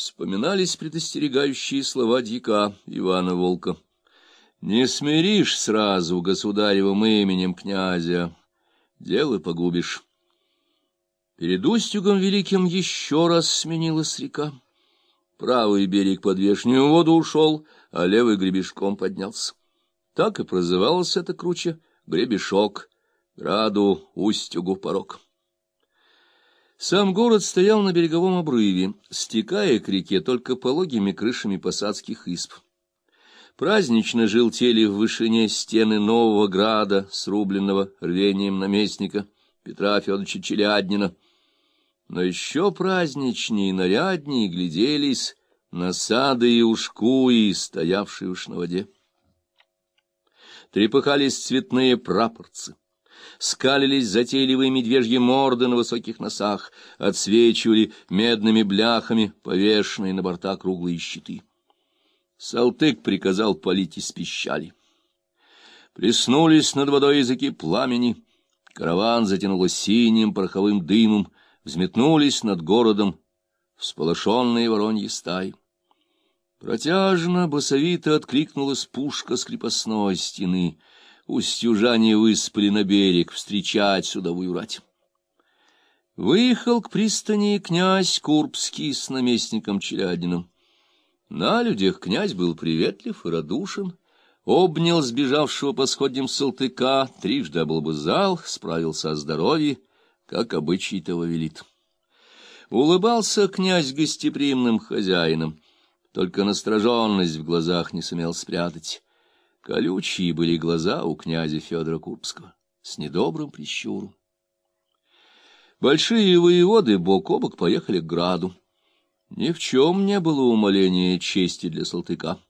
Вспоминались предостерегающие слова дьяка Ивана Волка. «Не смиришь сразу государевым именем князя, дело погубишь». Перед Устюгом Великим еще раз сменилась река. Правый берег под вешнюю воду ушел, а левый гребешком поднялся. Так и прозывалась эта круче — гребешок, граду Устюгу порог. Сам город стоял на береговом обрыве, стекая к реке только пологими крышами посадских изб. Празднично желтели в вышине стены нового града, срубленного рвением наместника Петра Федоровича Челяднина. Но еще праздничнее и наряднее гляделись насады и ушкуи, стоявшие уж на воде. Трепыхались цветные прапорцы скалились затейливые медвежьи морды на высоких носах, отсвечивали медными бляхами повешенные на борта круглые щиты. Салтык приказал полить из пищали. Плеснулись над водой языки пламени, караван затянуло синим пороховым дымом, взметнулись над городом всполошенные вороньи стаи. Протяжно, басовито откликнулась пушка с крепостной стены — устюжане выспали на берег встречать судовую рать. Выехал к пристани князь Курбский с наместником Челядиным. На людях князь был приветлив и радушен, обнял сбежавшего по сходням Салтыка, трижды облобызал, справился о здоровье, как обычай того велит. Улыбался князь гостеприимным хозяином, только настороженность в глазах не сумел спрятать. Колючие были глаза у князя Федора Курбского с недобрым прищуром. Большие воеводы бок о бок поехали к граду. Ни в чем не было умоления чести для Салтыка.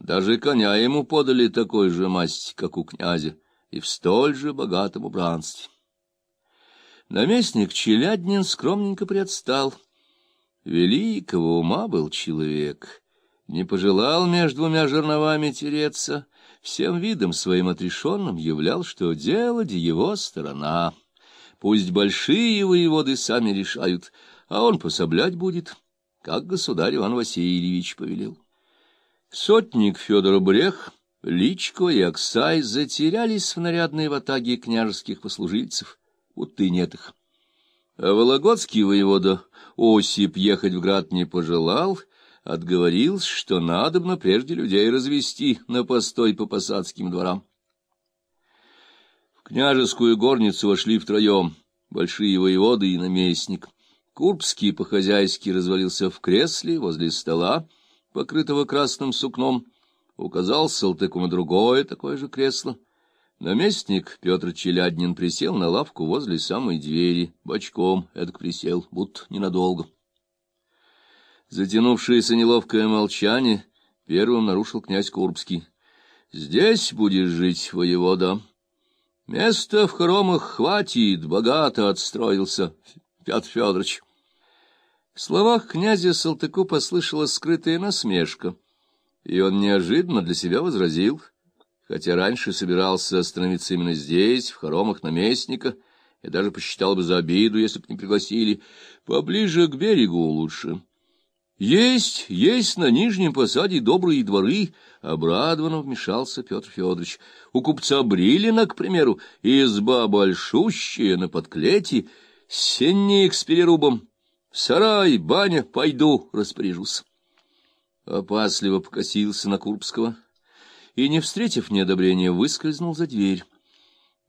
Даже коня ему подали такой же масть, как у князя, и в столь же богатом убранстве. Наместник Челяднин скромненько предстал. Великого ума был человек, не пожелал между двумя жерновами тереться, всем видом своим отрешенным являл, что дело де его сторона. Пусть большие воеводы сами решают, а он пособлять будет, как государь Иван Васильевич повелел. Сотник Федор Брех, Личко и Оксай затерялись в нарядной ватаге княжеских послужильцев, будто и нет их. А Вологодский воевода Осип ехать в град не пожелал — отговорился, что надобно прежде людей развести на постой по посадским дворам. В княжескую горницу вошли втроем большие воеводы и наместник. Курбский по-хозяйски развалился в кресле возле стола, покрытого красным сукном, указал Салтыку на другое такое же кресло. Наместник Петр Челяднин присел на лавку возле самой двери, бочком эдак присел, будто ненадолго. Затянувшееся неловкое молчание первым нарушил князь Курбский. — Здесь будешь жить, воевода. Места в хоромах хватит, богато отстроился Петр Федорович. В словах князя Салтыку послышалась скрытая насмешка, и он неожиданно для себя возразил, хотя раньше собирался остановиться именно здесь, в хоромах наместника, и даже посчитал бы за обиду, если бы не пригласили, поближе к берегу лучше. Есть, есть на нижнем посаде добрые дворы, — обрадованно вмешался Петр Федорович. У купца Брилина, к примеру, изба большущая на подклете, сенник с перерубом. Сарай, баня, пойду, распоряжусь. Опасливо покосился на Курбского и, не встретив неодобрения, выскользнул за дверь.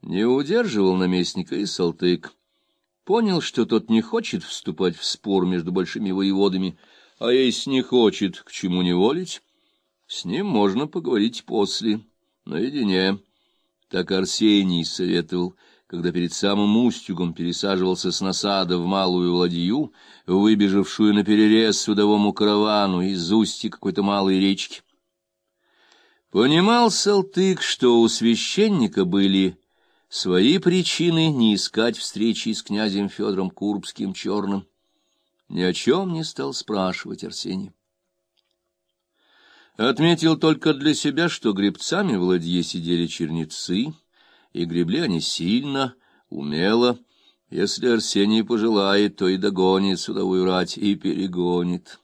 Не удерживал наместника и Салтык. Понял, что тот не хочет вступать в спор между большими воеводами, — а если не хочет, к чему не волить, с ним можно поговорить после, наедине. Так Арсений советовал, когда перед самым устюгом пересаживался с насада в малую ладью, выбежавшую на перерез судовому каравану из устья какой-то малой речки. Понимал Салтык, что у священника были свои причины не искать встречи с князем Федором Курбским Черным ни о чем не стал спрашивать Арсений. Отметил только для себя, что гребцами в ладье сидели черницы, и гребли они сильно, умело. Если Арсений пожелает, то и догонит судовую рать и перегонит.